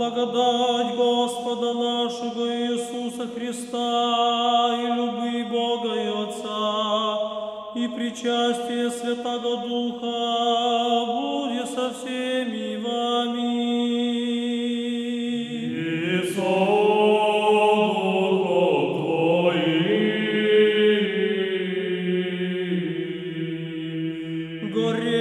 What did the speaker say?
Благодать Господа нашего Иисуса Христа и люби Бога и Отца, и причастие Святого Духа будет со всеми вами. Горе